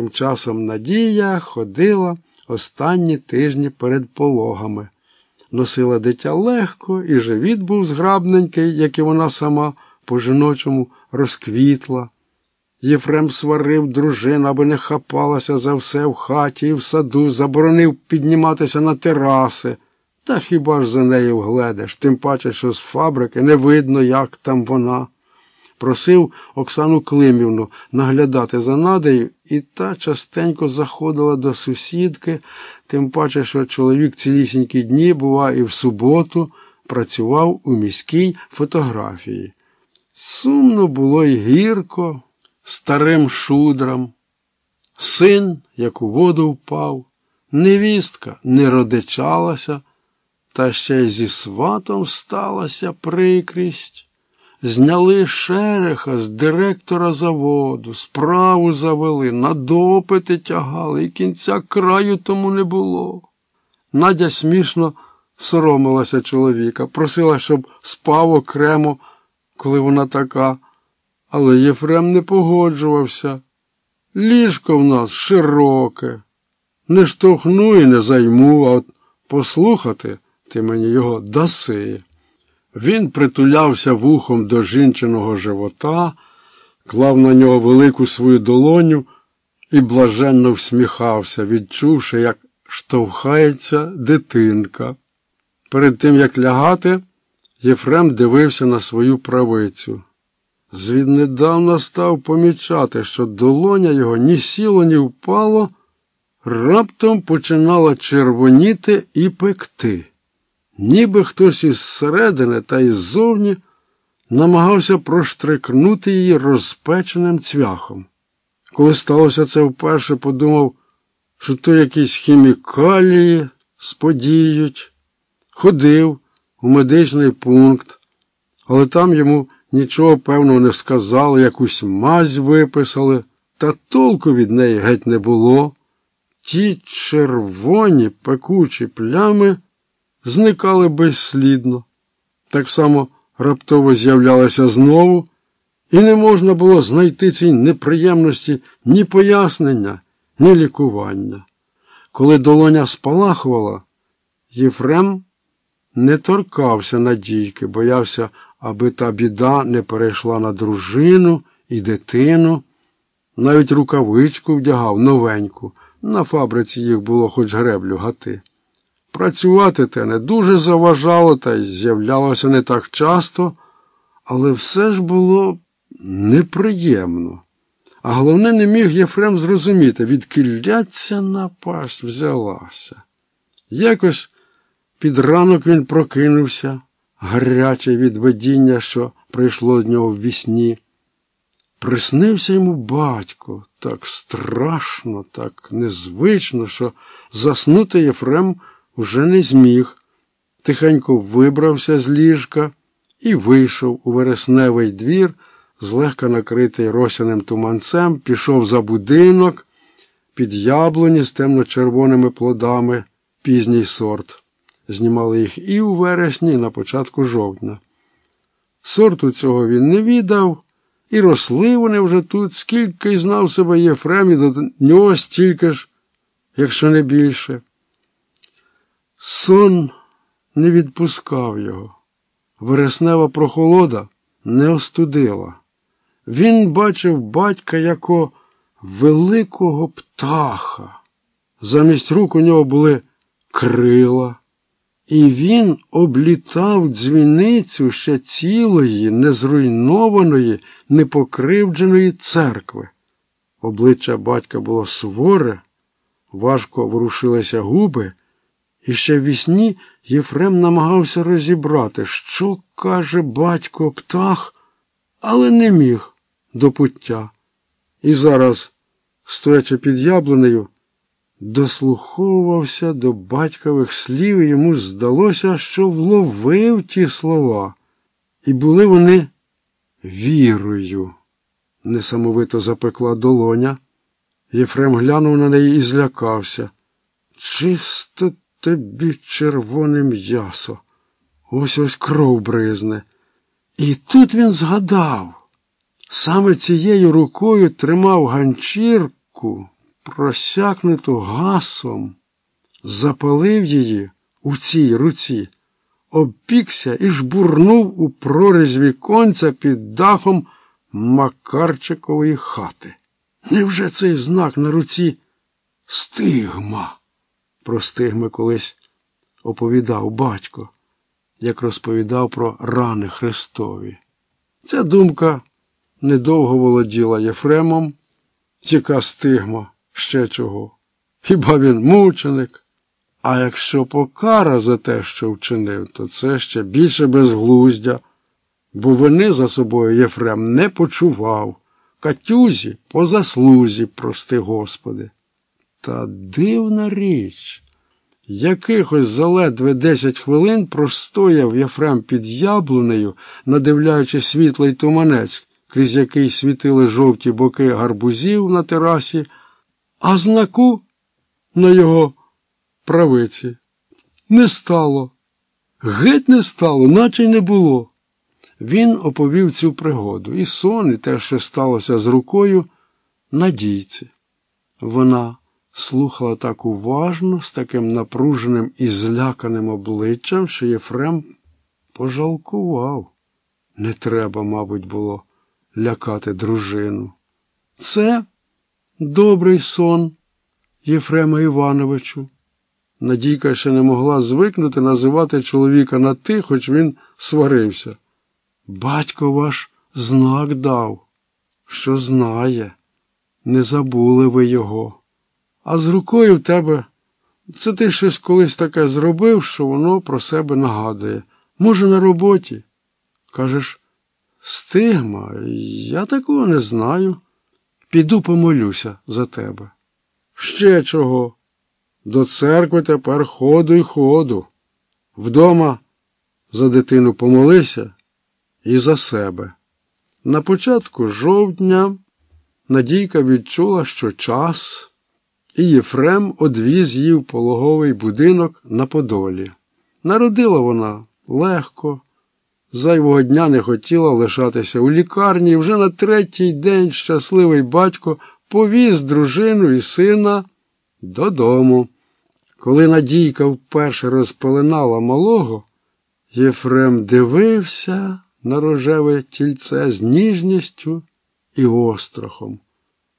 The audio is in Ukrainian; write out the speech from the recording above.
Тим часом Надія ходила останні тижні перед пологами. Носила дитя легко, і живіт був зграбненький, як і вона сама по жіночому розквітла. Єфрем сварив дружину, аби не хапалася за все в хаті і в саду, заборонив підніматися на тераси. Та хіба ж за нею вгледеш, тим паче, що з фабрики не видно, як там вона. Просив Оксану Климівну наглядати за надею, і та частенько заходила до сусідки, тим паче, що чоловік цілісінькі дні, бува, і в суботу, працював у міській фотографії. Сумно було й гірко, старим шудрам. Син, як у воду впав, невістка не родичалася, та ще й зі сватом сталася прикрість. Зняли шереха з директора заводу, справу завели, на допити тягали, і кінця краю тому не було. Надя смішно соромилася чоловіка, просила, щоб спав окремо, коли вона така, але Єфрем не погоджувався. Ліжко в нас широке. Не штовхну і не займу, а от послухати ти мені його даси. Він притулявся вухом до жінчиного живота, клав на нього велику свою долоню і блаженно всміхався, відчувши, як штовхається дитинка. Перед тим, як лягати, Єфрем дивився на свою правицю. Звіднедавна став помічати, що долоня його ні сіло, ні впало, раптом починала червоніти і пекти. Ніби хтось із середини та іззовні намагався проштрикнути її розпеченим цвяхом. Коли сталося це вперше, подумав, що то якісь хімікалії сподіють. Ходив у медичний пункт, але там йому нічого певного не сказали, якусь мазь виписали, та толку від неї геть не було. Ті червоні пекучі плями зникали безслідно. Так само раптово з'являлися знову, і не можна було знайти цій неприємності ні пояснення, ні лікування. Коли долоня спалахувала, Єфрем не торкався Надійки, боявся, аби та біда не перейшла на дружину і дитину. Навіть рукавичку вдягав новеньку. На фабриці їх було хоч греблю гати. Працювати те не дуже заважало та й з'являлося не так часто, але все ж було неприємно. А головне, не міг Єфрем зрозуміти, відкиля ця напасть взялася. Якось під ранок він прокинувся, гарячий від видіння, що прийшло до нього в вісні. Приснився йому батько так страшно, так незвично, що заснути Єфрем уже не зміг. Тихенько вибрався з ліжка і вийшов у вересневий двір, злегка накритий росяним туманцем, пішов за будинок під яблуні з темно-червоними плодами, пізній сорт. Знімали їх і у вересні, і на початку жовтня. Сорту цього він не віддав, і росли вони вже тут, скільки й знав себе Єфрем, і до нього стільки ж, якщо не більше. Сон не відпускав його. Вереснева прохолода не остудила. Він бачив батька яко великого птаха. Замість рук у нього були крила, і він облітав дзвіницю ще цілої, незруйнованої, непокривдженої церкви. Обличчя батька було суворе, важко ворушилися губи. І ще в вісні Єфрем намагався розібрати, що каже батько птах, але не міг до пуття. І зараз, стоячи під яблунею, дослуховувався до батькових слів, і йому здалося, що вловив ті слова, і були вони вірою. Несамовито запекла долоня. Єфрем глянув на неї і злякався. Чисто тобі червоне м'ясо. Ось ось кров бризне. І тут він згадав. Саме цією рукою тримав ганчірку просякнуту гасом, запалив її у цій руці, обпікся і жбурнув у прорізь віконця під дахом Макарчикової хати. Невже цей знак на руці стигма? Про стигми колись оповідав батько, як розповідав про рани Христові. Ця думка недовго володіла Єфремом, яка стигма ще чого. Хіба він мученик? А якщо покара за те, що вчинив, то це ще більше безглуздя, бо вини за собою Єфрем не почував. Катюзі по заслузі, прости Господи. Та дивна річ. Якихось заледве десять хвилин простояв Єфрем під яблунею, надивляючи світлий туманець, крізь який світили жовті боки гарбузів на терасі, а знаку на його правиці не стало. Геть не стало, наче й не було. Він оповів цю пригоду і сон, і те, що сталося з рукою, надійці. Вона слухала так уважно, з таким напруженим і зляканим обличчям, що Єфрем пожалкував. Не треба, мабуть, було лякати дружину. Це добрий сон, Єфрема Івановичу. Надійка ще не могла звикнути називати чоловіка на ти, хоч він сварився. Батько ваш знак дав, що знає, не забули ви його. А з рукою в тебе це ти щось колись таке зробив, що воно про себе нагадує. Може, на роботі. Кажеш, стигма, я такого не знаю. Піду помолюся за тебе. Ще чого? До церкви тепер ходу й ходу. Вдома за дитину помолися і за себе. На початку жовтня Надійка відчула, що час, і Єфрем одвіз її в пологовий будинок на Подолі. Народила вона легко, зайвого дня не хотіла лишатися у лікарні, і вже на третій день щасливий батько повіз дружину і сина додому. Коли Надійка вперше розпеленала малого, Єфрем дивився на рожеве тільце з ніжністю і острахом.